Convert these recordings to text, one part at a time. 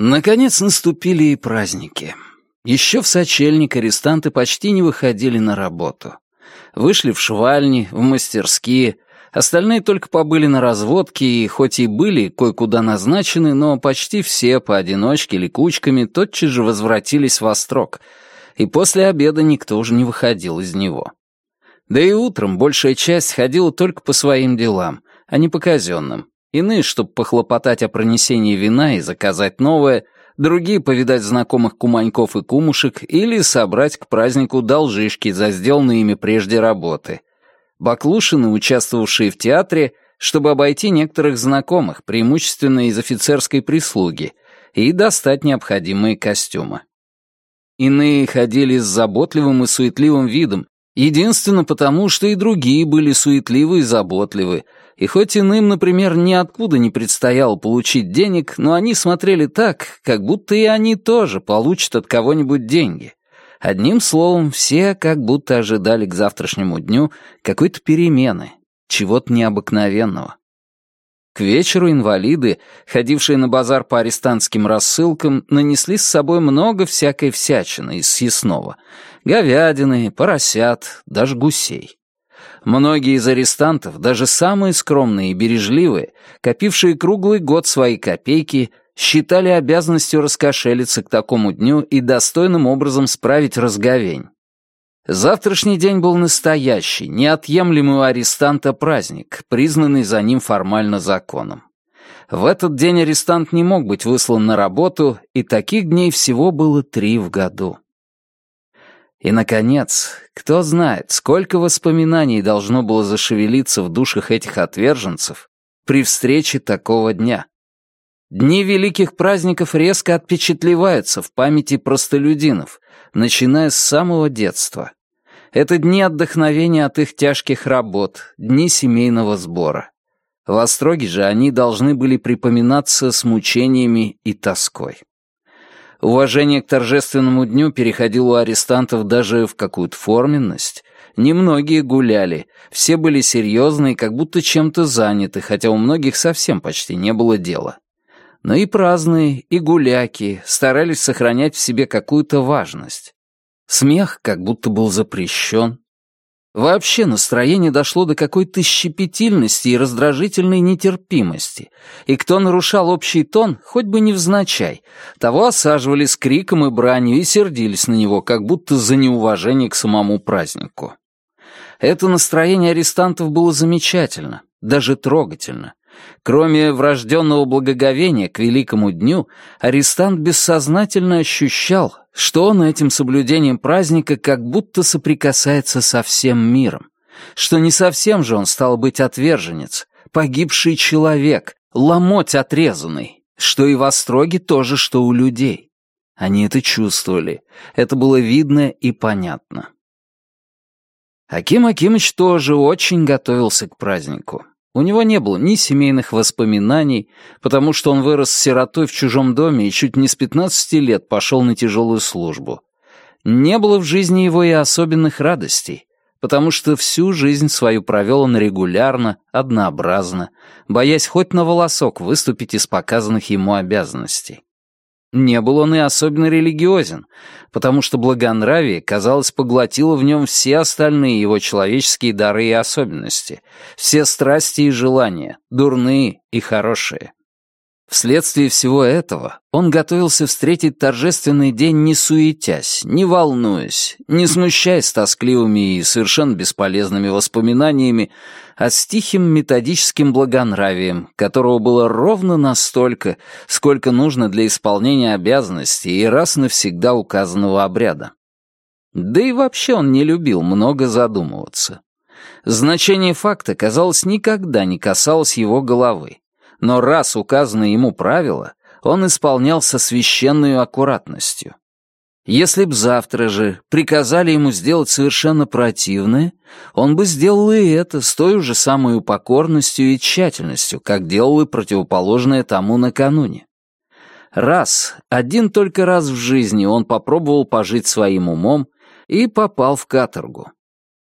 Наконец наступили и праздники. Еще в сочельник арестанты почти не выходили на работу. Вышли в швальни, в мастерские, остальные только побыли на разводке и хоть и были кое-куда назначены, но почти все поодиночке или кучками тотчас же возвратились в острог, и после обеда никто уже не выходил из него. Да и утром большая часть ходила только по своим делам, а не по казенным. Иные, чтобы похлопотать о пронесении вина и заказать новое, другие повидать знакомых куманьков и кумушек или собрать к празднику должишки за сделанные ими прежде работы. Баклушины, участвовавшие в театре, чтобы обойти некоторых знакомых, преимущественно из офицерской прислуги, и достать необходимые костюмы. Иные ходили с заботливым и суетливым видом, Единственно потому, что и другие были суетливы и заботливы, и хоть иным, например, ниоткуда не предстояло получить денег, но они смотрели так, как будто и они тоже получат от кого-нибудь деньги. Одним словом, все как будто ожидали к завтрашнему дню какой-то перемены, чего-то необыкновенного. К вечеру инвалиды, ходившие на базар по арестантским рассылкам, нанесли с собой много всякой всячины из съестного. Говядины, поросят, даже гусей. Многие из арестантов, даже самые скромные и бережливые, копившие круглый год свои копейки, считали обязанностью раскошелиться к такому дню и достойным образом справить разговень. Завтрашний день был настоящий, неотъемлемый у арестанта праздник, признанный за ним формально законом. В этот день арестант не мог быть выслан на работу, и таких дней всего было три в году. И, наконец, кто знает, сколько воспоминаний должно было зашевелиться в душах этих отверженцев при встрече такого дня. Дни великих праздников резко отпечатлеваются в памяти простолюдинов, начиная с самого детства. Это дни отдохновения от их тяжких работ, дни семейного сбора. В Остроге же они должны были припоминаться с мучениями и тоской. Уважение к торжественному дню переходило у арестантов даже в какую-то форменность. Немногие гуляли, все были серьезны и как будто чем-то заняты, хотя у многих совсем почти не было дела. Но и праздные, и гуляки старались сохранять в себе какую-то важность. Смех как будто был запрещен. Вообще настроение дошло до какой-то щепетильности и раздражительной нетерпимости, и кто нарушал общий тон, хоть бы невзначай, того осаживали с криком и бранью и сердились на него, как будто за неуважение к самому празднику. Это настроение арестантов было замечательно, даже трогательно. Кроме врожденного благоговения к великому дню, арестант бессознательно ощущал, что он этим соблюдением праздника как будто соприкасается со всем миром, что не совсем же он стал быть отверженец, погибший человек, ломоть отрезанный, что и в остроге тоже, что у людей. Они это чувствовали, это было видно и понятно. Аким Акимыч тоже очень готовился к празднику. У него не было ни семейных воспоминаний, потому что он вырос сиротой в чужом доме и чуть не с 15 лет пошел на тяжелую службу. Не было в жизни его и особенных радостей, потому что всю жизнь свою провел он регулярно, однообразно, боясь хоть на волосок выступить из показанных ему обязанностей. Не был он и особенно религиозен, потому что благонравие, казалось, поглотило в нем все остальные его человеческие дары и особенности, все страсти и желания, дурные и хорошие. Вследствие всего этого он готовился встретить торжественный день не суетясь, не волнуясь, не смущаясь тоскливыми и совершенно бесполезными воспоминаниями, а с тихим методическим благонравием, которого было ровно настолько, сколько нужно для исполнения обязанностей и раз навсегда указанного обряда. Да и вообще он не любил много задумываться. Значение факта, казалось, никогда не касалось его головы но раз указанное ему правило, он исполнял со священной аккуратностью. Если б завтра же приказали ему сделать совершенно противное, он бы сделал и это с той же самой покорностью и тщательностью, как делал и противоположное тому накануне. Раз, один только раз в жизни он попробовал пожить своим умом и попал в каторгу.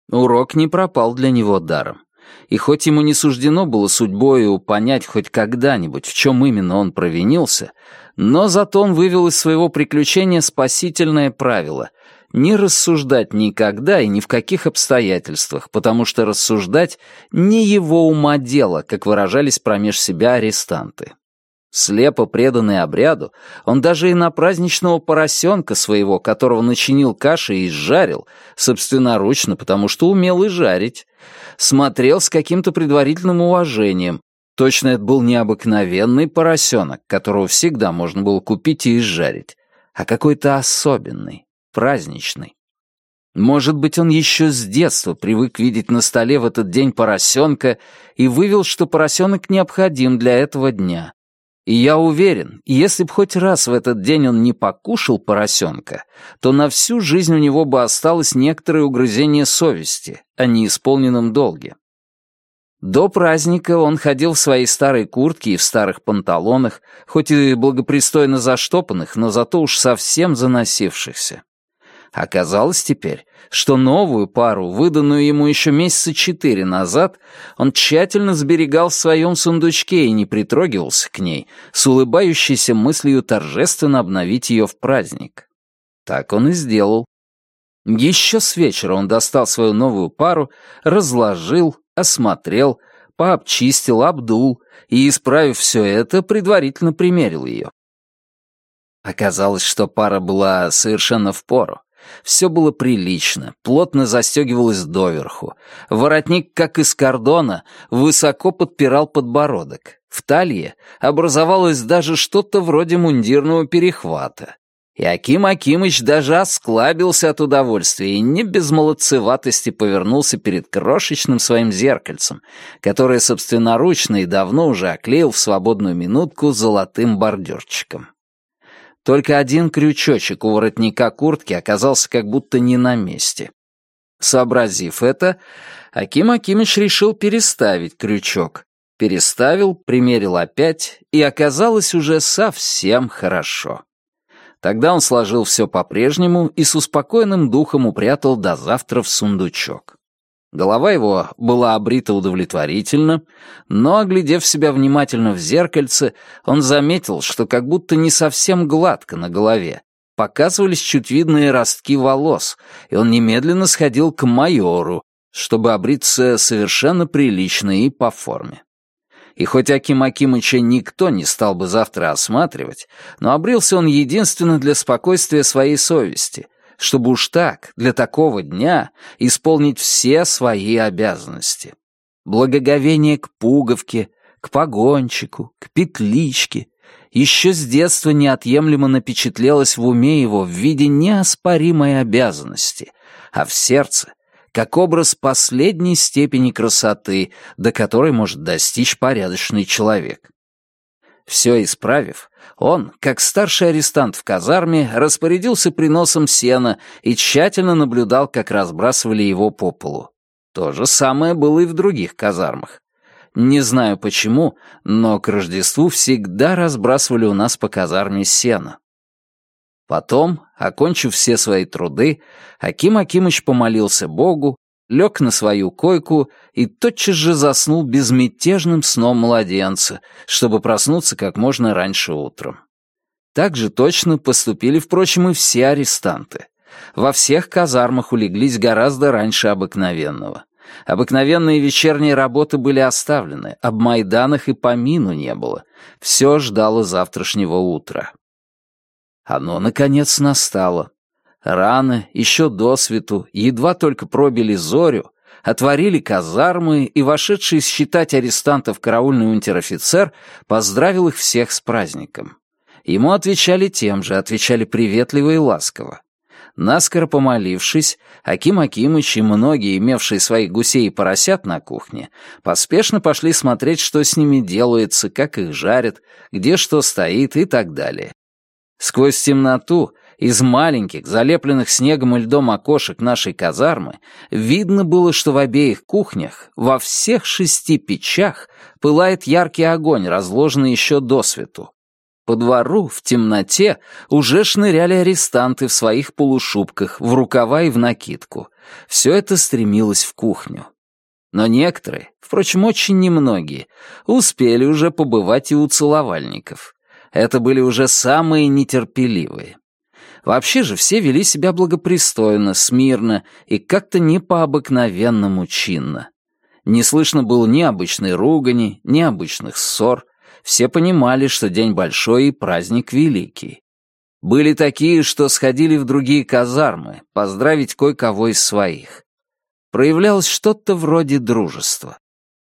Урок не пропал для него даром. И хоть ему не суждено было судьбою понять хоть когда-нибудь, в чем именно он провинился, но зато он вывел из своего приключения спасительное правило — не рассуждать никогда и ни в каких обстоятельствах, потому что рассуждать не его ума дело, как выражались промеж себя арестанты. Слепо преданный обряду, он даже и на праздничного поросенка своего, которого начинил кашей и изжарил, собственноручно, потому что умел и жарить, смотрел с каким-то предварительным уважением. Точно это был необыкновенный поросенок, которого всегда можно было купить и изжарить, а какой-то особенный, праздничный. Может быть, он еще с детства привык видеть на столе в этот день поросенка и вывел, что поросенок необходим для этого дня. И я уверен, если б хоть раз в этот день он не покушал поросенка, то на всю жизнь у него бы осталось некоторое угрызение совести о неисполненном долге. До праздника он ходил в своей старой куртке и в старых панталонах, хоть и благопристойно заштопанных, но зато уж совсем заносившихся. Оказалось теперь, что новую пару, выданную ему еще месяца четыре назад, он тщательно сберегал в своем сундучке и не притрогивался к ней, с улыбающейся мыслью торжественно обновить ее в праздник. Так он и сделал. Еще с вечера он достал свою новую пару, разложил, осмотрел, пообчистил, обдул и, исправив все это, предварительно примерил ее. Оказалось, что пара была совершенно впору. Все было прилично, плотно застегивалось доверху. Воротник, как из кордона, высоко подпирал подбородок. В талии образовалось даже что-то вроде мундирного перехвата. И Аким Акимыч даже осклабился от удовольствия и не без молодцеватости повернулся перед крошечным своим зеркальцем, которое собственноручно и давно уже оклеил в свободную минутку золотым бордюрчиком. Только один крючочек у воротника куртки оказался как будто не на месте. Сообразив это, Аким Акимыч решил переставить крючок. Переставил, примерил опять, и оказалось уже совсем хорошо. Тогда он сложил все по-прежнему и с успокоенным духом упрятал до завтра в сундучок. Голова его была обрита удовлетворительно, но, оглядев себя внимательно в зеркальце, он заметил, что как будто не совсем гладко на голове. Показывались чуть видные ростки волос, и он немедленно сходил к майору, чтобы обриться совершенно прилично и по форме. И хоть Аким Акимыча никто не стал бы завтра осматривать, но обрился он единственно для спокойствия своей совести — чтобы уж так, для такого дня, исполнить все свои обязанности. Благоговение к пуговке, к погончику, к петличке еще с детства неотъемлемо напечатлелось в уме его в виде неоспоримой обязанности, а в сердце — как образ последней степени красоты, до которой может достичь порядочный человек. Все исправив, он, как старший арестант в казарме, распорядился приносом сена и тщательно наблюдал, как разбрасывали его по полу. То же самое было и в других казармах. Не знаю почему, но к Рождеству всегда разбрасывали у нас по казарме сено. Потом, окончив все свои труды, Аким Акимыч помолился Богу лег на свою койку и тотчас же заснул безмятежным сном младенца, чтобы проснуться как можно раньше утром. Так же точно поступили, впрочем, и все арестанты. Во всех казармах улеглись гораздо раньше обыкновенного. Обыкновенные вечерние работы были оставлены, об Майданах и помину не было. Все ждало завтрашнего утра. Оно, наконец, настало. Рано, еще до свету, едва только пробили зорю, отворили казармы, и вошедший считать арестантов караульный унтер-офицер поздравил их всех с праздником. Ему отвечали тем же, отвечали приветливо и ласково. Наскоро помолившись, Аким Акимыч и многие, имевшие своих гусей и поросят на кухне, поспешно пошли смотреть, что с ними делается, как их жарят, где что стоит и так далее. Сквозь темноту из маленьких, залепленных снегом и льдом окошек нашей казармы видно было, что в обеих кухнях, во всех шести печах, пылает яркий огонь, разложенный еще до свету. По двору, в темноте, уже шныряли арестанты в своих полушубках, в рукава и в накидку. Все это стремилось в кухню. Но некоторые, впрочем, очень немногие, успели уже побывать и у целовальников. Это были уже самые нетерпеливые. Вообще же все вели себя благопристойно, смирно и как-то не по-обыкновенному чинно. Не слышно было ни обычной ругани, ни обычных ссор. Все понимали, что день большой и праздник великий. Были такие, что сходили в другие казармы, поздравить кое-кого из своих. Проявлялось что-то вроде дружества.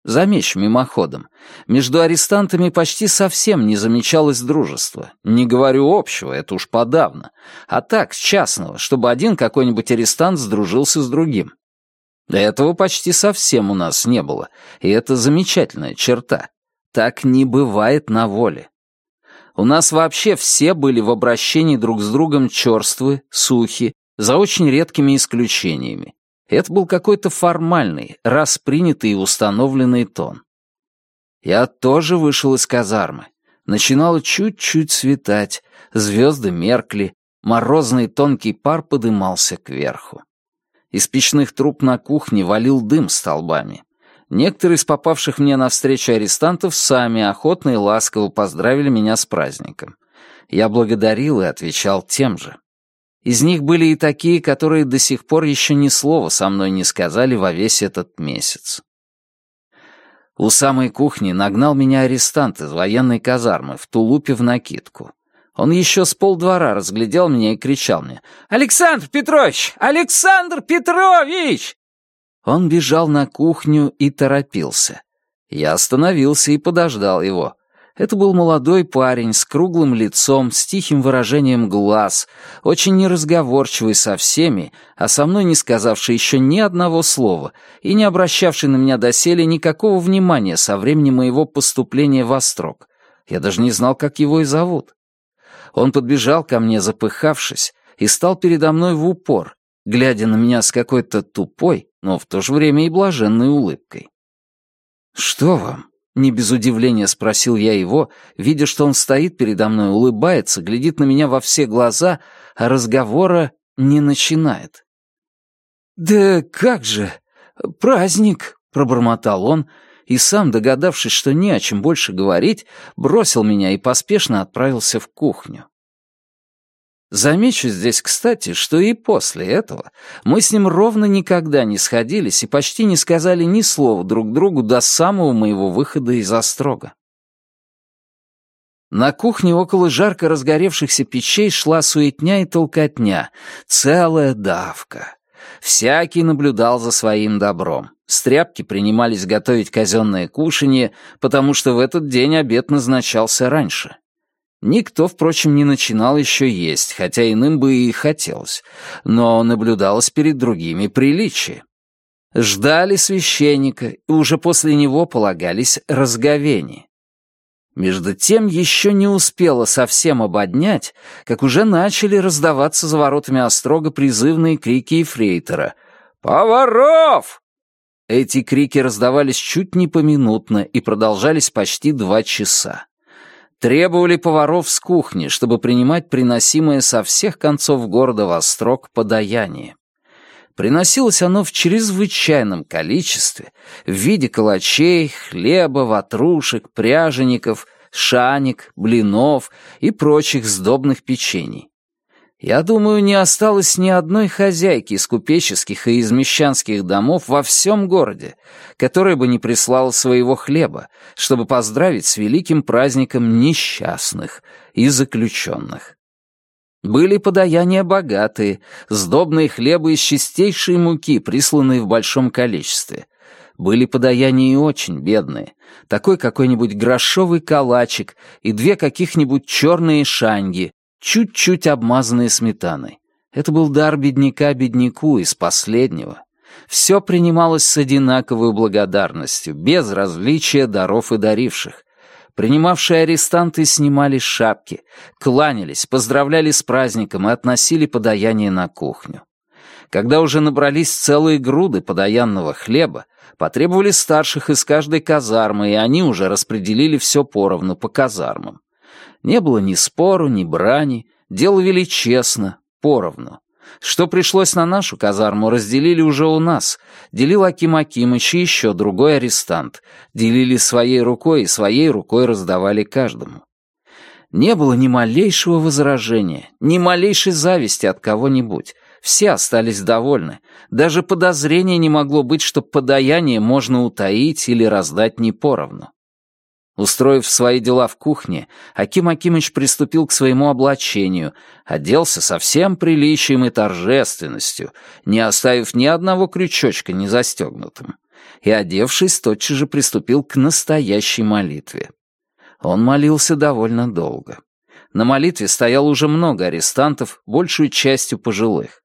Замечу мимоходом, между арестантами почти совсем не замечалось дружества. Не говорю общего, это уж подавно. А так, частного, чтобы один какой-нибудь арестант сдружился с другим. Этого почти совсем у нас не было, и это замечательная черта. Так не бывает на воле. У нас вообще все были в обращении друг с другом черствы, сухи, за очень редкими исключениями. Это был какой-то формальный, распринятый и установленный тон. Я тоже вышел из казармы. Начинало чуть-чуть светать, звезды меркли, морозный тонкий пар подымался кверху. Из печных труб на кухне валил дым столбами. Некоторые из попавших мне навстречу арестантов сами охотно и ласково поздравили меня с праздником. Я благодарил и отвечал тем же. Из них были и такие, которые до сих пор еще ни слова со мной не сказали во весь этот месяц. У самой кухни нагнал меня арестант из военной казармы в тулупе в накидку. Он еще с полдвора разглядел меня и кричал мне «Александр Петрович! Александр Петрович!» Он бежал на кухню и торопился. Я остановился и подождал его. Это был молодой парень с круглым лицом, с тихим выражением глаз, очень неразговорчивый со всеми, а со мной не сказавший еще ни одного слова и не обращавший на меня доселе никакого внимания со времени моего поступления в Острог. Я даже не знал, как его и зовут. Он подбежал ко мне, запыхавшись, и стал передо мной в упор, глядя на меня с какой-то тупой, но в то же время и блаженной улыбкой. «Что вам?» — не без удивления спросил я его, видя, что он стоит передо мной, улыбается, глядит на меня во все глаза, а разговора не начинает. «Да как же! Праздник!» — пробормотал он, и сам, догадавшись, что не о чем больше говорить, бросил меня и поспешно отправился в кухню. Замечу здесь, кстати, что и после этого мы с ним ровно никогда не сходились и почти не сказали ни слова друг другу до самого моего выхода из острога. На кухне около жарко разгоревшихся печей шла суетня и толкотня, целая давка. Всякий наблюдал за своим добром. Стряпки принимались готовить казенное кушанье, потому что в этот день обед назначался раньше. Никто, впрочем, не начинал еще есть, хотя иным бы и хотелось, но наблюдалось перед другими приличие. Ждали священника, и уже после него полагались разговения. Между тем еще не успело совсем ободнять, как уже начали раздаваться за воротами острога призывные крики ефрейтора «Поваров!». Эти крики раздавались чуть не поминутно и продолжались почти два часа. Требовали поваров с кухни, чтобы принимать приносимое со всех концов города Вострок подаяние. Приносилось оно в чрезвычайном количестве, в виде калачей, хлеба, ватрушек, пряжеников, шаник, блинов и прочих сдобных печений. Я думаю, не осталось ни одной хозяйки из купеческих и из мещанских домов во всем городе, которая бы не прислала своего хлеба, чтобы поздравить с великим праздником несчастных и заключенных. Были подаяния богатые, сдобные хлебы из чистейшей муки, присланные в большом количестве. Были подаяния и очень бедные, такой какой-нибудь грошовый калачик и две каких-нибудь черные шаньги, чуть-чуть обмазанные сметаной. Это был дар бедняка бедняку из последнего. Все принималось с одинаковой благодарностью, без различия даров и даривших. Принимавшие арестанты снимали шапки, кланялись, поздравляли с праздником и относили подаяние на кухню. Когда уже набрались целые груды подаянного хлеба, потребовали старших из каждой казармы, и они уже распределили все поровну по казармам. Не было ни спору, ни брани, дело вели честно, поровну. Что пришлось на нашу казарму, разделили уже у нас. Делил Аким Акимыч и еще другой арестант. Делили своей рукой и своей рукой раздавали каждому. Не было ни малейшего возражения, ни малейшей зависти от кого-нибудь. Все остались довольны. Даже подозрения не могло быть, что подаяние можно утаить или раздать не поровну. Устроив свои дела в кухне, Аким Акимыч приступил к своему облачению, оделся со всем приличием и торжественностью, не оставив ни одного крючочка не застегнутым, и, одевшись, тотчас же приступил к настоящей молитве. Он молился довольно долго. На молитве стояло уже много арестантов, большую частью пожилых.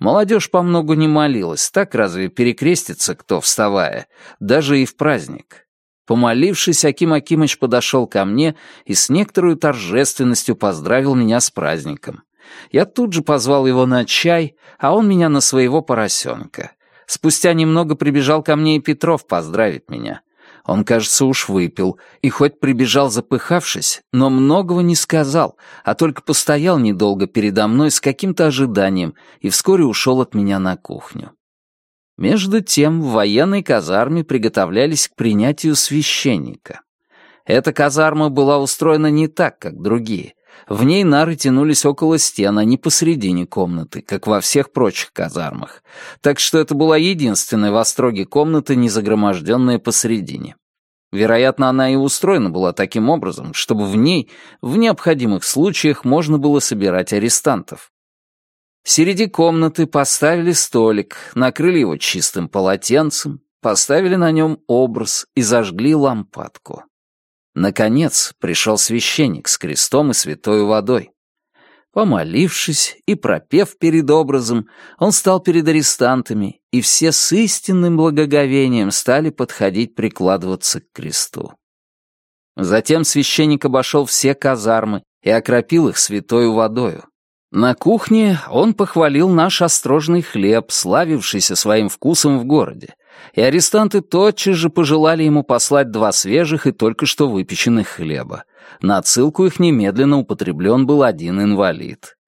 Молодежь по многу не молилась, так разве перекрестится кто, вставая, даже и в праздник. Помолившись, Аким Акимыч подошел ко мне и с некоторой торжественностью поздравил меня с праздником. Я тут же позвал его на чай, а он меня на своего поросенка. Спустя немного прибежал ко мне и Петров поздравить меня. Он, кажется, уж выпил, и хоть прибежал запыхавшись, но многого не сказал, а только постоял недолго передо мной с каким-то ожиданием и вскоре ушел от меня на кухню. Между тем в военной казарме приготовлялись к принятию священника. Эта казарма была устроена не так, как другие. В ней нары тянулись около стен, а не посередине комнаты, как во всех прочих казармах. Так что это была единственная в остроге комната, не загроможденная посередине. Вероятно, она и устроена была таким образом, чтобы в ней, в необходимых случаях, можно было собирать арестантов. Среди комнаты поставили столик, накрыли его чистым полотенцем, поставили на нем образ и зажгли лампадку. Наконец пришел священник с крестом и святой водой. Помолившись и пропев перед образом, он стал перед арестантами, и все с истинным благоговением стали подходить прикладываться к кресту. Затем священник обошел все казармы и окропил их святой водою. На кухне он похвалил наш острожный хлеб, славившийся своим вкусом в городе, и арестанты тотчас же пожелали ему послать два свежих и только что выпеченных хлеба. На отсылку их немедленно употреблен был один инвалид.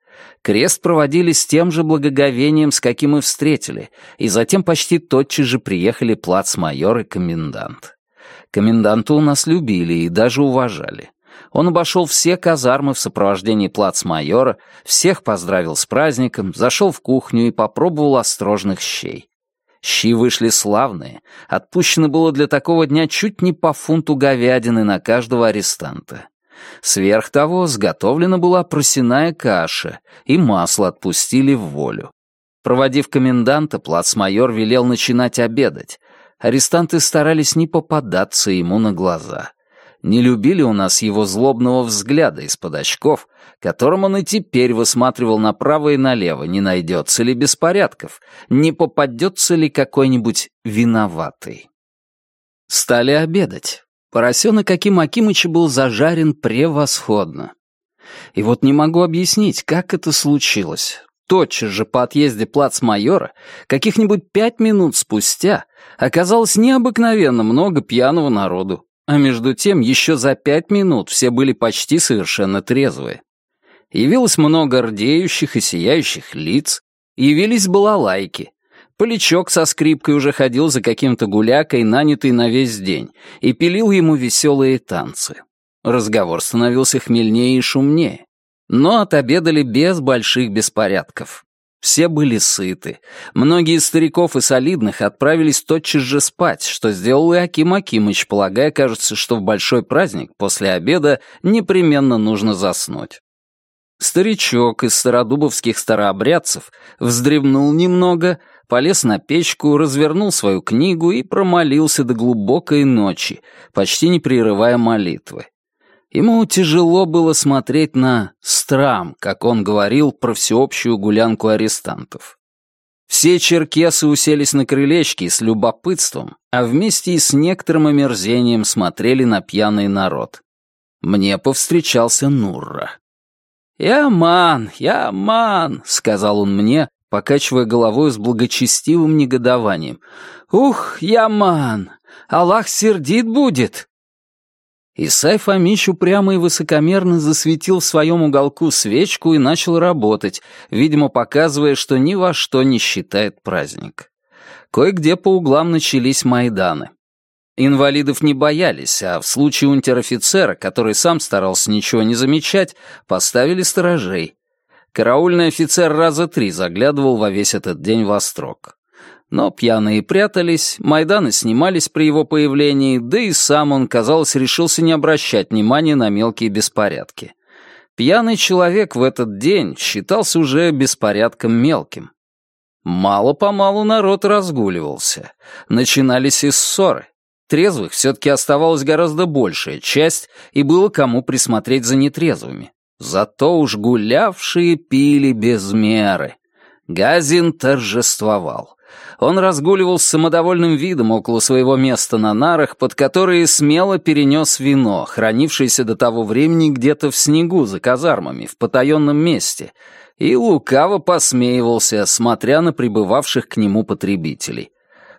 Крест проводили с тем же благоговением, с каким и встретили, и затем почти тотчас же приехали плацмайор и комендант. Коменданта у нас любили и даже уважали. Он обошел все казармы в сопровождении плацмайора, всех поздравил с праздником, зашел в кухню и попробовал острожных щей. Щи вышли славные, отпущено было для такого дня чуть не по фунту говядины на каждого арестанта. Сверх того, сготовлена была просяная каша, и масло отпустили в волю. Проводив коменданта, плацмайор велел начинать обедать. Арестанты старались не попадаться ему на глаза не любили у нас его злобного взгляда из-под очков, которым он и теперь высматривал направо и налево, не найдется ли беспорядков, не попадется ли какой-нибудь виноватый. Стали обедать. Поросенок Аким Акимыча был зажарен превосходно. И вот не могу объяснить, как это случилось. Тотчас же по отъезде плацмайора, каких-нибудь пять минут спустя, оказалось необыкновенно много пьяного народу. А между тем, еще за пять минут все были почти совершенно трезвые. Явилось много рдеющих и сияющих лиц, явились балалайки. Полячок со скрипкой уже ходил за каким-то гулякой, нанятый на весь день, и пилил ему веселые танцы. Разговор становился хмельнее и шумнее. Но отобедали без больших беспорядков. Все были сыты. Многие из стариков и солидных отправились тотчас же спать, что сделал и Аким Акимыч, полагая, кажется, что в большой праздник после обеда непременно нужно заснуть. Старичок из стародубовских старообрядцев вздремнул немного, полез на печку, развернул свою книгу и промолился до глубокой ночи, почти не прерывая молитвы. Ему тяжело было смотреть на «страм», как он говорил про всеобщую гулянку арестантов. Все черкесы уселись на крылечке с любопытством, а вместе и с некоторым омерзением смотрели на пьяный народ. Мне повстречался Нурра. «Яман, Яман», — сказал он мне, покачивая головой с благочестивым негодованием. «Ух, Яман, Аллах сердит будет!» Исай Фомич упрямо и высокомерно засветил в своем уголку свечку и начал работать, видимо, показывая, что ни во что не считает праздник. Кое-где по углам начались майданы. Инвалидов не боялись, а в случае унтер-офицера, который сам старался ничего не замечать, поставили сторожей. Караульный офицер раза три заглядывал во весь этот день во строк. Но пьяные прятались, Майданы снимались при его появлении, да и сам он, казалось, решился не обращать внимания на мелкие беспорядки. Пьяный человек в этот день считался уже беспорядком мелким. Мало-помалу народ разгуливался. Начинались и ссоры. Трезвых все-таки оставалась гораздо большая часть, и было кому присмотреть за нетрезвыми. Зато уж гулявшие пили без меры. Газин торжествовал. Он разгуливал с самодовольным видом около своего места на нарах, под которые смело перенес вино, хранившееся до того времени где-то в снегу за казармами, в потаенном месте, и лукаво посмеивался, смотря на прибывавших к нему потребителей.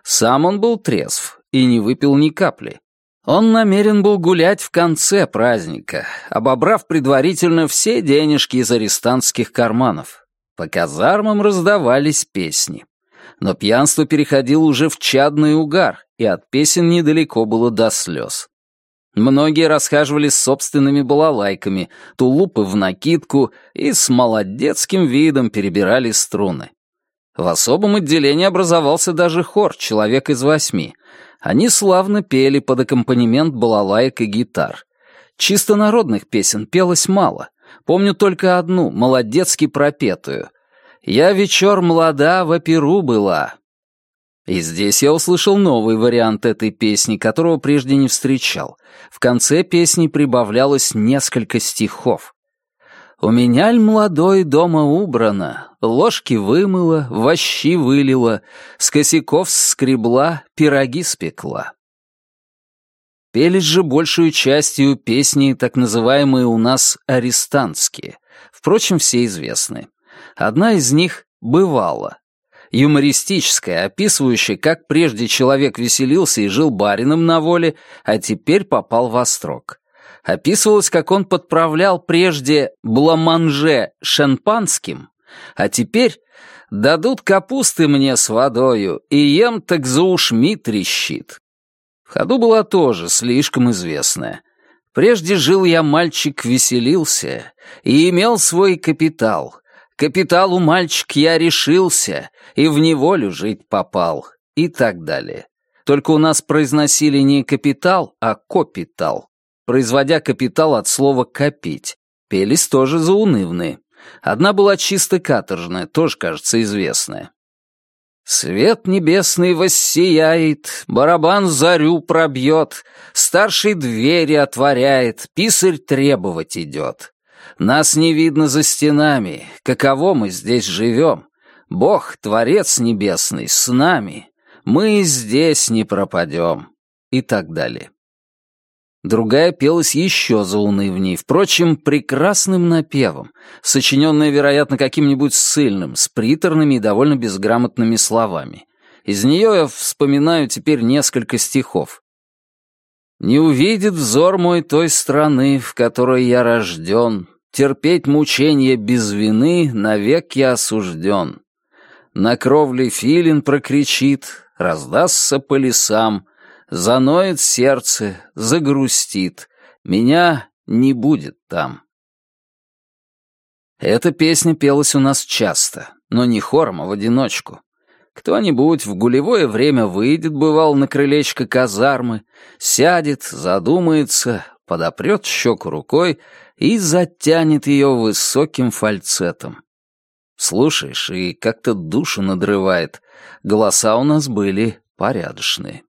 Сам он был трезв и не выпил ни капли. Он намерен был гулять в конце праздника, обобрав предварительно все денежки из арестантских карманов. По казармам раздавались песни. Но пьянство переходило уже в чадный угар, и от песен недалеко было до слез. Многие расхаживали с собственными балалайками, тулупы в накидку и с молодецким видом перебирали струны. В особом отделении образовался даже хор «Человек из восьми». Они славно пели под аккомпанемент балалаек и гитар. Чисто народных песен пелось мало. Помню только одну, молодецки пропетую — «Я вечер млада в оперу была». И здесь я услышал новый вариант этой песни, которого прежде не встречал. В конце песни прибавлялось несколько стихов. «У меня ль молодой дома убрано, ложки вымыла, вощи вылила, с косяков скребла, пироги спекла». Пелись же большую частью песни, так называемые у нас арестантские, впрочем, все известные. Одна из них «Бывало». Юмористическая, описывающая, как прежде человек веселился и жил барином на воле, а теперь попал во строк. Описывалось, как он подправлял прежде бламанже шампанским, а теперь «дадут капусты мне с водою, и ем так за ушми трещит». В ходу была тоже слишком известная. Прежде жил я мальчик, веселился и имел свой капитал, капиталу мальчик я решился и в неволю жить попал и так далее. Только у нас произносили не капитал, а капитал, производя капитал от слова «копить». Пелись тоже заунывные. Одна была чисто каторжная, тоже, кажется, известная. Свет небесный воссияет, барабан зарю пробьет, старший двери отворяет, писарь требовать идет. Нас не видно за стенами, каково мы здесь живем. Бог, Творец Небесный, с нами. Мы здесь не пропадем. И так далее. Другая пелась еще заунывней, впрочем, прекрасным напевом, сочиненная, вероятно, каким-нибудь ссыльным, с приторными и довольно безграмотными словами. Из нее я вспоминаю теперь несколько стихов. «Не увидит взор мой той страны, в которой я рожден, Терпеть мучения без вины навек я осужден. На кровле филин прокричит, раздастся по лесам, Заноет сердце, загрустит, меня не будет там. Эта песня пелась у нас часто, но не хором, а в одиночку. Кто-нибудь в гулевое время выйдет, бывал, на крылечко казармы, сядет, задумается, подопрет щеку рукой и затянет ее высоким фальцетом. Слушаешь, и как-то душу надрывает. Голоса у нас были порядочные.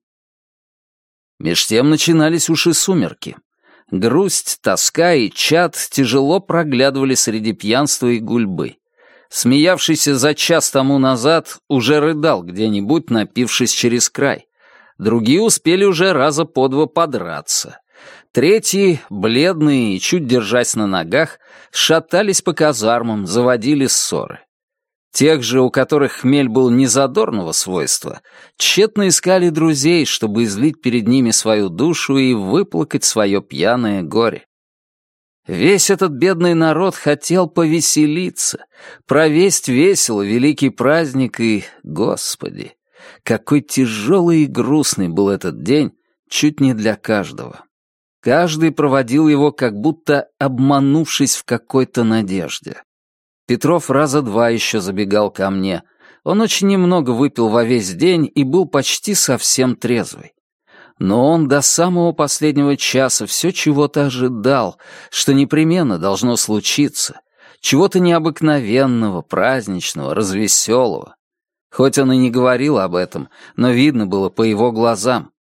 Меж тем начинались уж сумерки. Грусть, тоска и чад тяжело проглядывали среди пьянства и гульбы. Смеявшийся за час тому назад уже рыдал где-нибудь, напившись через край. Другие успели уже раза по два подраться. Третьи, бледные и чуть держась на ногах, шатались по казармам, заводили ссоры. Тех же, у которых хмель был незадорного свойства, тщетно искали друзей, чтобы излить перед ними свою душу и выплакать свое пьяное горе. Весь этот бедный народ хотел повеселиться, провесть весело великий праздник и, Господи, какой тяжелый и грустный был этот день чуть не для каждого. Каждый проводил его, как будто обманувшись в какой-то надежде. Петров раза два еще забегал ко мне. Он очень немного выпил во весь день и был почти совсем трезвый. Но он до самого последнего часа все чего-то ожидал, что непременно должно случиться, чего-то необыкновенного, праздничного, развеселого. Хоть он и не говорил об этом, но видно было по его глазам.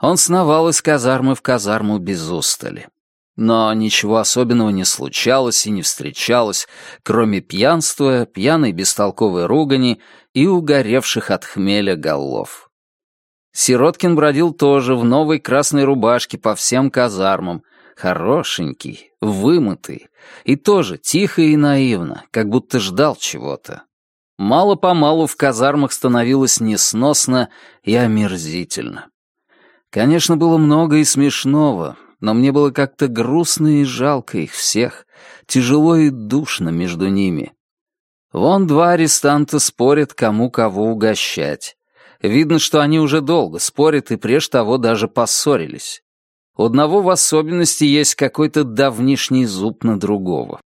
Он сновал из казармы в казарму без устали. Но ничего особенного не случалось и не встречалось, кроме пьянства, пьяной бестолковой ругани и угоревших от хмеля голов. Сироткин бродил тоже в новой красной рубашке по всем казармам, хорошенький, вымытый, и тоже тихо и наивно, как будто ждал чего-то. Мало-помалу в казармах становилось несносно и омерзительно. Конечно, было много и смешного, но мне было как-то грустно и жалко их всех, тяжело и душно между ними. Вон два арестанта спорят, кому кого угощать. Видно, что они уже долго спорят и прежде того даже поссорились. У одного в особенности есть какой-то давнишний зуб на другого.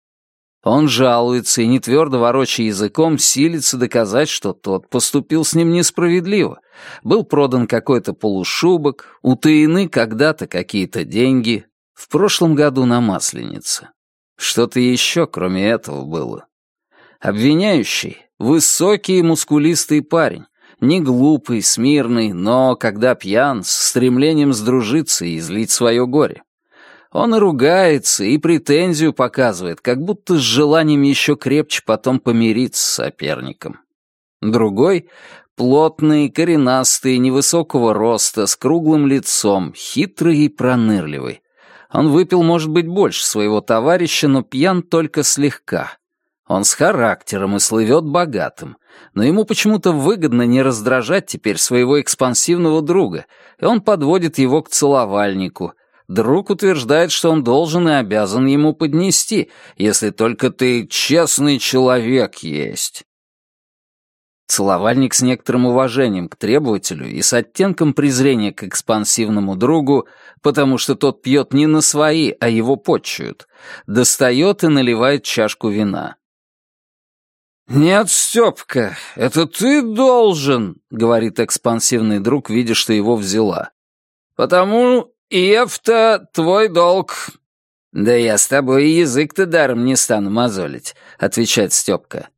Он жалуется и, не твердо ворочая языком, силится доказать, что тот поступил с ним несправедливо. Был продан какой-то полушубок, утаены когда-то какие-то деньги, в прошлом году на Масленице. Что-то еще, кроме этого, было. Обвиняющий — высокий мускулистый парень, не глупый, смирный, но, когда пьян, с стремлением сдружиться и излить свое горе. Он и ругается, и претензию показывает, как будто с желанием еще крепче потом помириться с соперником. Другой — плотный, коренастый, невысокого роста, с круглым лицом, хитрый и пронырливый. Он выпил, может быть, больше своего товарища, но пьян только слегка. Он с характером и слывет богатым, но ему почему-то выгодно не раздражать теперь своего экспансивного друга, и он подводит его к целовальнику — Друг утверждает, что он должен и обязан ему поднести, если только ты честный человек есть. Целовальник с некоторым уважением к требователю и с оттенком презрения к экспансивному другу, потому что тот пьет не на свои, а его подчуют, достает и наливает чашку вина. «Нет, Степка, это ты должен», — говорит экспансивный друг, видя, что его взяла. «Потому «Ев-то твой долг». «Да я с тобой язык-то даром не стану мозолить», — отвечает Степка.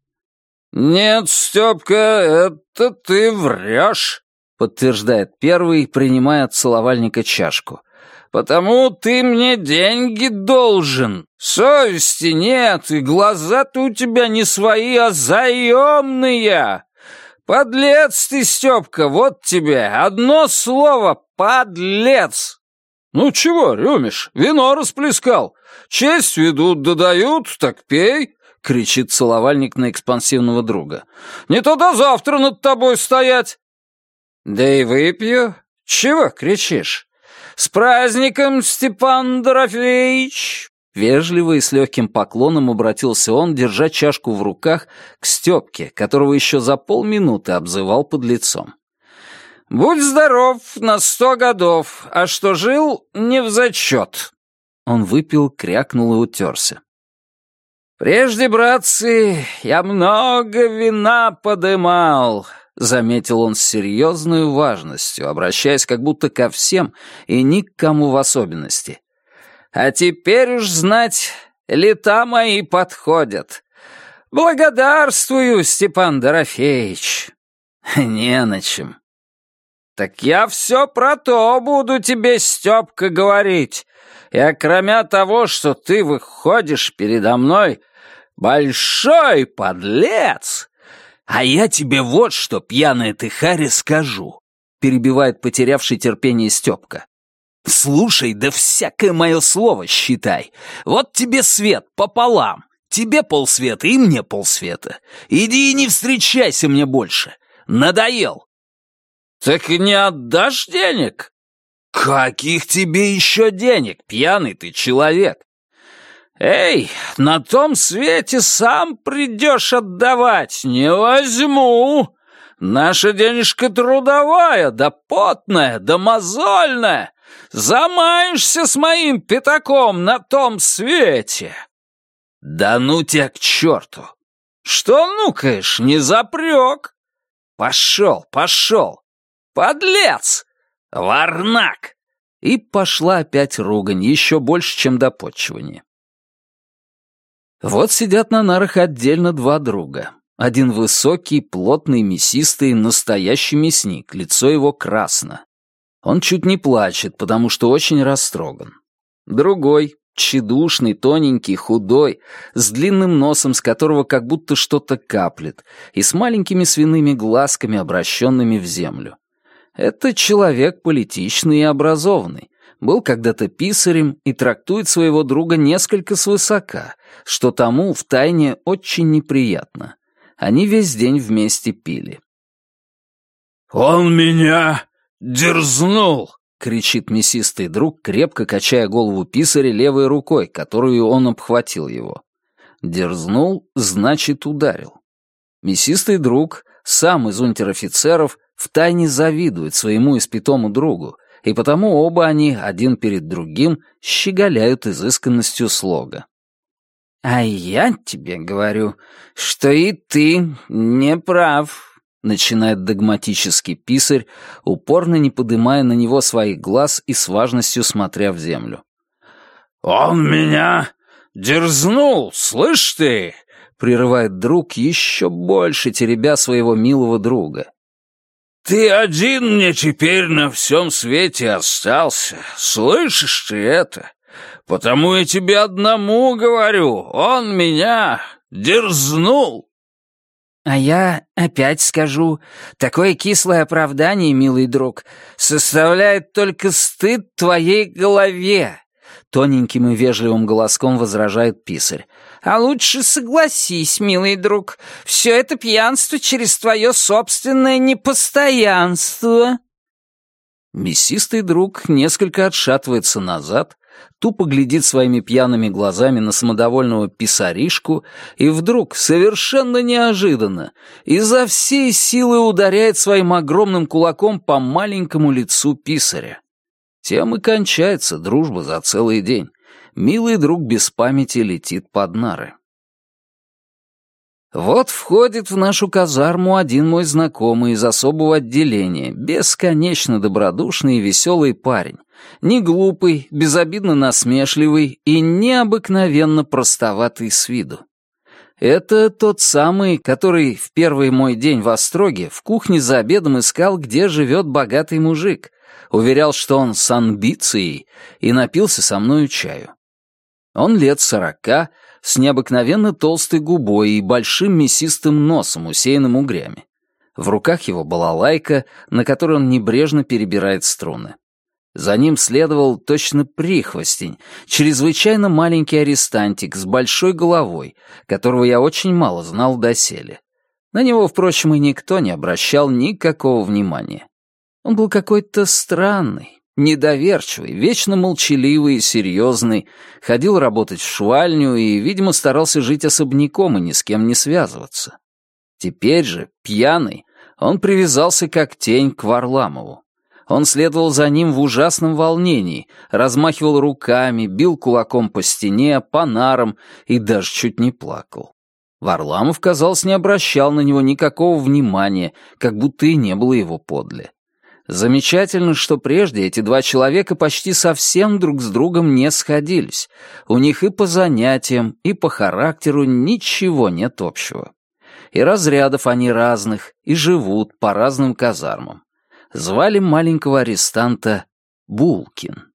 «Нет, Степка, это ты врешь», — подтверждает первый, принимая от целовальника чашку. «Потому ты мне деньги должен. Совести нет, и глаза-то у тебя не свои, а заемные. Подлец ты, Степка, вот тебе, одно слово — подлец!» «Ну чего, рюмишь, вино расплескал. Честь ведут, додают, так пей!» — кричит целовальник на экспансивного друга. «Не то до завтра над тобой стоять!» «Да и выпью. Чего кричишь? С праздником, Степан Дорофеевич!» Вежливо и с легким поклоном обратился он, держа чашку в руках, к Степке, которого еще за полминуты обзывал под лицом. «Будь здоров на сто годов, а что жил, не в зачет». Он выпил, крякнул и утерся. «Прежде, братцы, я много вина подымал», — заметил он с серьезной важностью, обращаясь как будто ко всем и ни к кому в особенности. «А теперь уж знать, лета мои подходят. Благодарствую, Степан Дорофеевич». «Не на чем», «Так я все про то буду тебе, Степка, говорить. И окромя того, что ты выходишь передо мной, большой подлец, а я тебе вот что, пьяная ты Харри, скажу», перебивает потерявший терпение Степка. «Слушай, да всякое мое слово считай. Вот тебе свет пополам. Тебе полсвета и мне полсвета. Иди и не встречайся мне больше. Надоел. Так не отдашь денег? Каких тебе еще денег, пьяный ты человек? Эй, на том свете сам придешь отдавать, не возьму. Наша денежка трудовая, да потная, да мозольная. Замаешься с моим пятаком на том свете. Да ну тебя к черту! Что нукаешь, не запрек? Пошел, пошел! Подлец! Варнак! И пошла опять ругань, еще больше, чем допотчевание. Вот сидят на нарах отдельно два друга. Один высокий, плотный, мясистый, настоящий мясник, лицо его красно. Он чуть не плачет, потому что очень растроган. Другой, тщедушный, тоненький, худой, с длинным носом, с которого как будто что-то каплет, и с маленькими свиными глазками, обращенными в землю. Это человек политичный и образованный, был когда-то писарем и трактует своего друга несколько свысока, что тому втайне очень неприятно. Они весь день вместе пили. «Он меня дерзнул!» — кричит мясистый друг, крепко качая голову писаря левой рукой, которую он обхватил его. Дерзнул, значит, ударил. Мясистый друг, сам из унтер-офицеров, втайне завидует своему испитому другу, и потому оба они, один перед другим, щеголяют изысканностью слога. «А я тебе говорю, что и ты не прав», начинает догматический писарь, упорно не подымая на него своих глаз и с важностью смотря в землю. «Он меня дерзнул, слышь ты!» — прерывает друг, еще больше теребя своего милого друга. «Ты один мне теперь на всем свете остался, слышишь ты это? Потому я тебе одному говорю, он меня дерзнул!» А я опять скажу, такое кислое оправдание, милый друг, составляет только стыд твоей голове, тоненьким и вежливым голоском возражает писарь. А лучше согласись, милый друг, все это пьянство через твое собственное непостоянство. Мясистый друг несколько отшатывается назад, тупо глядит своими пьяными глазами на самодовольного писаришку и вдруг, совершенно неожиданно, изо всей силы ударяет своим огромным кулаком по маленькому лицу писаря. Тем и кончается дружба за целый день. Милый друг без памяти летит под нары. Вот входит в нашу казарму один мой знакомый из особого отделения, бесконечно добродушный и веселый парень, не глупый, безобидно насмешливый и необыкновенно простоватый с виду. Это тот самый, который в первый мой день в Остроге в кухне за обедом искал, где живет богатый мужик, уверял, что он с амбицией, и напился со мною чаю. Он лет сорока, с необыкновенно толстой губой и большим мясистым носом, усеянным угрями. В руках его была лайка, на которой он небрежно перебирает струны. За ним следовал точно прихвостень, чрезвычайно маленький арестантик с большой головой, которого я очень мало знал доселе. На него, впрочем, и никто не обращал никакого внимания. Он был какой-то странный, недоверчивый, вечно молчаливый и серьезный, ходил работать в швальню и, видимо, старался жить особняком и ни с кем не связываться. Теперь же, пьяный, он привязался как тень к Варламову. Он следовал за ним в ужасном волнении, размахивал руками, бил кулаком по стене, по нарам и даже чуть не плакал. Варламов, казалось, не обращал на него никакого внимания, как будто и не было его подле. Замечательно, что прежде эти два человека почти совсем друг с другом не сходились. У них и по занятиям, и по характеру ничего нет общего. И разрядов они разных, и живут по разным казармам звали маленького арестанта Булкин.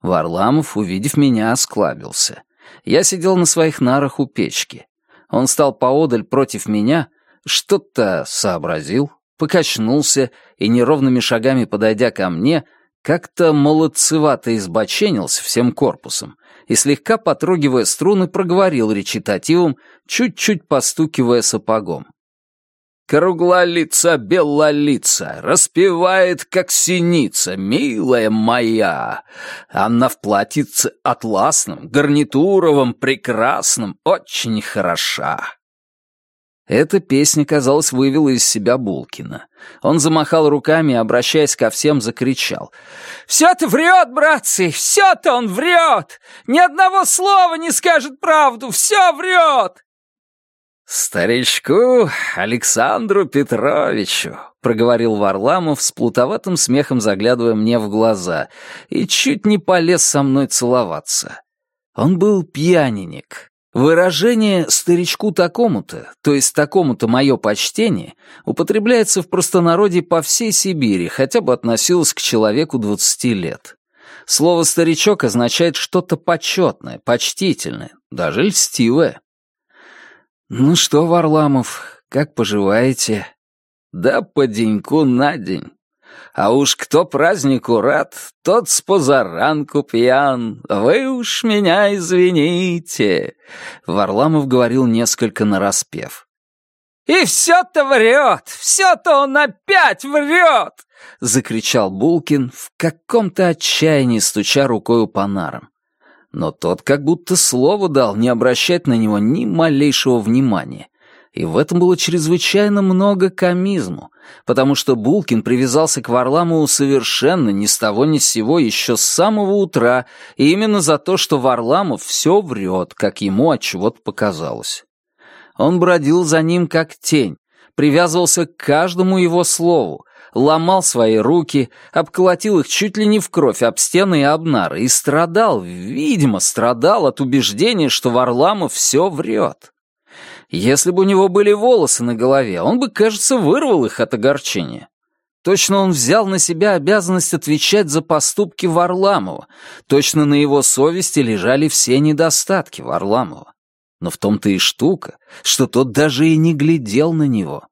Варламов, увидев меня, осклабился. Я сидел на своих нарах у печки. Он стал поодаль против меня, что-то сообразил, покачнулся и, неровными шагами подойдя ко мне, как-то молодцевато избоченился всем корпусом и, слегка потрогивая струны, проговорил речитативом, чуть-чуть постукивая сапогом. Круглолица, белолица, распевает, как синица, милая моя. Она в платьице атласном, гарнитуровом, прекрасном, очень хороша. Эта песня, казалось, вывела из себя Булкина. Он замахал руками и, обращаясь ко всем, закричал. «Все-то врет, братцы! Все-то он врет! Ни одного слова не скажет правду! Все врет!» «Старичку Александру Петровичу», — проговорил Варламов с плутоватым смехом, заглядывая мне в глаза, и чуть не полез со мной целоваться. Он был пьяненек, Выражение «старичку такому-то», то есть «такому-то мое почтение», употребляется в простонародье по всей Сибири, хотя бы относилось к человеку 20 лет. Слово «старичок» означает что-то почетное, почтительное, даже льстивое. «Ну что, Варламов, как поживаете?» «Да по деньку на день. А уж кто празднику рад, тот с позаранку пьян. Вы уж меня извините!» Варламов говорил несколько нараспев. «И все-то врет! Все-то он опять врет!» — закричал Булкин в каком-то отчаянии, стуча рукою по нарам. Но тот как будто слово дал не обращать на него ни малейшего внимания, и в этом было чрезвычайно много комизму, потому что Булкин привязался к Варламову совершенно ни с того ни с сего еще с самого утра, и именно за то, что Варламов все врет, как ему от чего-то показалось. Он бродил за ним как тень, привязывался к каждому его слову, ломал свои руки, обколотил их чуть ли не в кровь об стены и об нары, и страдал, видимо, страдал от убеждения, что Варламов все врет. Если бы у него были волосы на голове, он бы, кажется, вырвал их от огорчения. Точно он взял на себя обязанность отвечать за поступки Варламова. Точно на его совести лежали все недостатки Варламова. Но в том-то и штука, что тот даже и не глядел на него.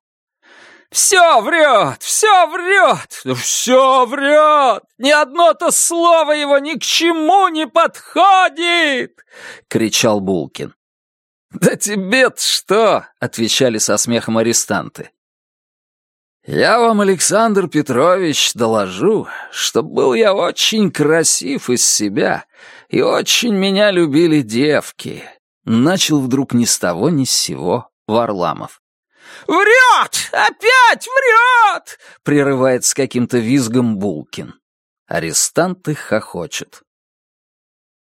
«Все врет! Все врет! Все врет! Ни одно-то слово его ни к чему не подходит!» — кричал Булкин. «Да тебе-то что?» — отвечали со смехом арестанты. «Я вам, Александр Петрович, доложу, что был я очень красив из себя, и очень меня любили девки», — начал вдруг ни с того ни с сего Варламов. «Врет! Опять врет!» — прерывает с каким-то визгом Булкин. Арестанты хохочут.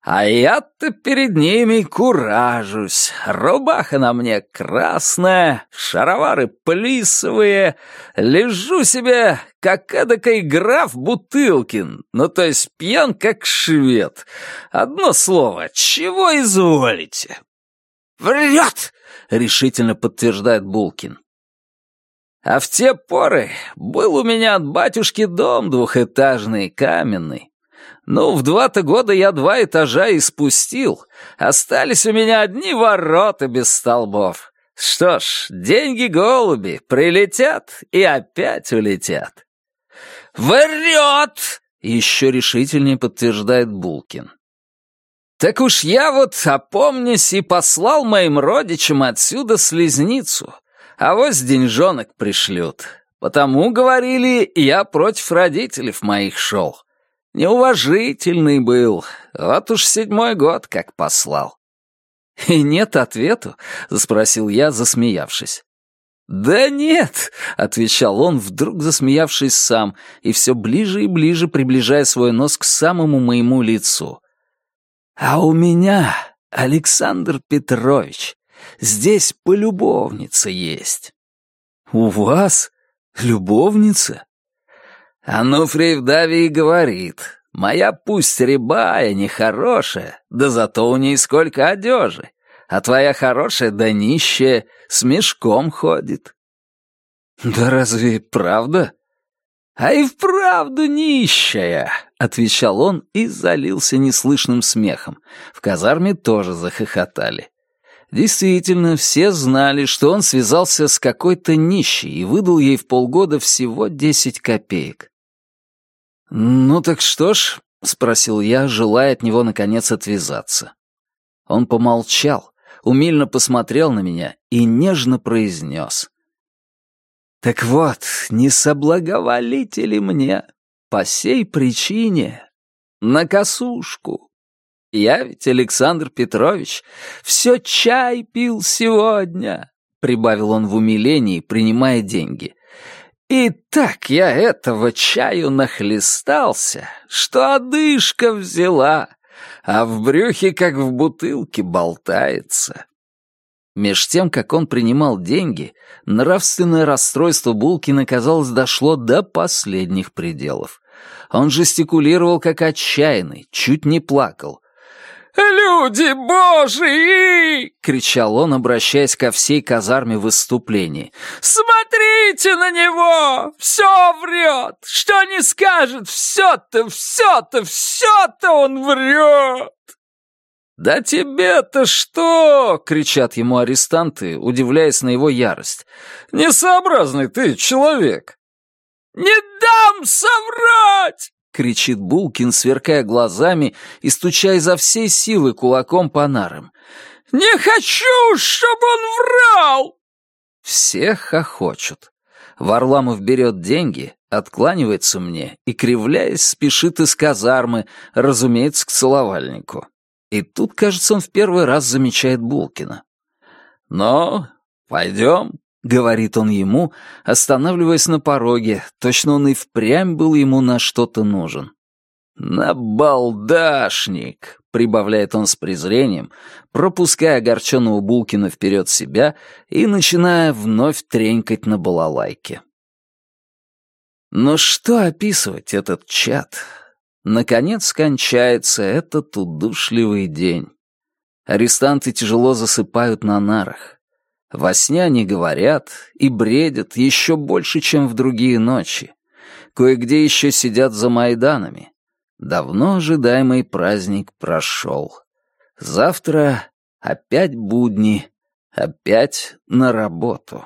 А я-то перед ними куражусь. Рубаха на мне красная, шаровары плисовые. Лежу себе, как эдакой граф Бутылкин, ну то есть пьян, как швед. Одно слово, чего изволите? «Врет!» — решительно подтверждает Булкин. А в те поры был у меня от батюшки дом двухэтажный, каменный. Ну, в два-то года я два этажа и спустил. Остались у меня одни ворота без столбов. Что ж, деньги-голуби прилетят и опять улетят. «Врет!» — еще решительнее подтверждает Булкин. «Так уж я вот, опомнись, и послал моим родичам отсюда слезницу, а вот деньжонок пришлют. Потому, говорили, я против родителей моих шел. Неуважительный был. Вот уж седьмой год как послал. «И нет ответу?» — спросил я, засмеявшись. «Да нет», — отвечал он, вдруг засмеявшись сам, и все ближе и ближе приближая свой нос к самому моему лицу. «А у меня, Александр Петрович, здесь полюбовница есть». «У вас? Любовница?» Ануфрий вдове и говорит, «Моя пусть рябая, нехорошая, да зато у ней сколько одежи, а твоя хорошая да нищая с мешком ходит». «Да разве правда?» «А и вправду нищая!» — отвечал он и залился неслышным смехом. В казарме тоже захохотали. Действительно, все знали, что он связался с какой-то нищей и выдал ей в полгода всего десять копеек. «Ну так что ж, спросил я, желая от него наконец отвязаться. Он помолчал, умильно посмотрел на меня и нежно произнес. «Так вот, не соблаговолите ли мне по сей причине на косушку? Я ведь, Александр Петрович, все чай пил сегодня», — прибавил он в умилении, принимая деньги. «И так я этого чаю нахлестался, что одышка взяла, а в брюхе, как в бутылке, болтается». Меж тем, как он принимал деньги, нравственное расстройство Булкина, казалось, дошло до последних пределов. Он жестикулировал как отчаянный, чуть не плакал. «Люди божьи!» — кричал он, обращаясь ко всей казарме в выступлении. «Смотрите на него! Все врет! Что не скажет, все-то, все-то, все-то он врет!» «Да тебе-то что?» — кричат ему арестанты, удивляясь на его ярость. «Несообразный ты человек!» «Не дам соврать!» — кричит Булкин, сверкая глазами и стуча изо всей силы кулаком по нарам. «Не хочу, чтобы он врал!» Все хохочут. Варламов берет деньги, откланивается мне и, кривляясь, спешит из казармы, разумеется, к целовальнику. И тут, кажется, он в первый раз замечает Булкина. «Но, пойдем», — говорит он ему, останавливаясь на пороге, точно он и впрямь был ему на что-то нужен. «Набалдашник!» — прибавляет он с презрением, пропуская огорченного Булкина вперед себя и начиная вновь тренькать на балалайке. Но что описывать этот чат? Наконец кончается этот удушливый день. Арестанты тяжело засыпают на нарах. Во сне они говорят и бредят еще больше, чем в другие ночи. Кое-где еще сидят за Майданами. Давно ожидаемый праздник прошел. Завтра опять будни, опять на работу.